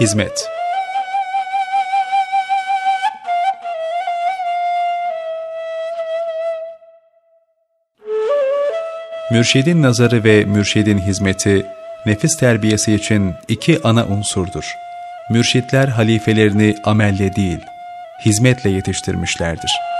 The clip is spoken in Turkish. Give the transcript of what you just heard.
Hizmet Mürşidin nazarı ve mürşidin hizmeti, nefis terbiyesi için iki ana unsurdur. Mürşitler halifelerini amelle değil, hizmetle yetiştirmişlerdir.''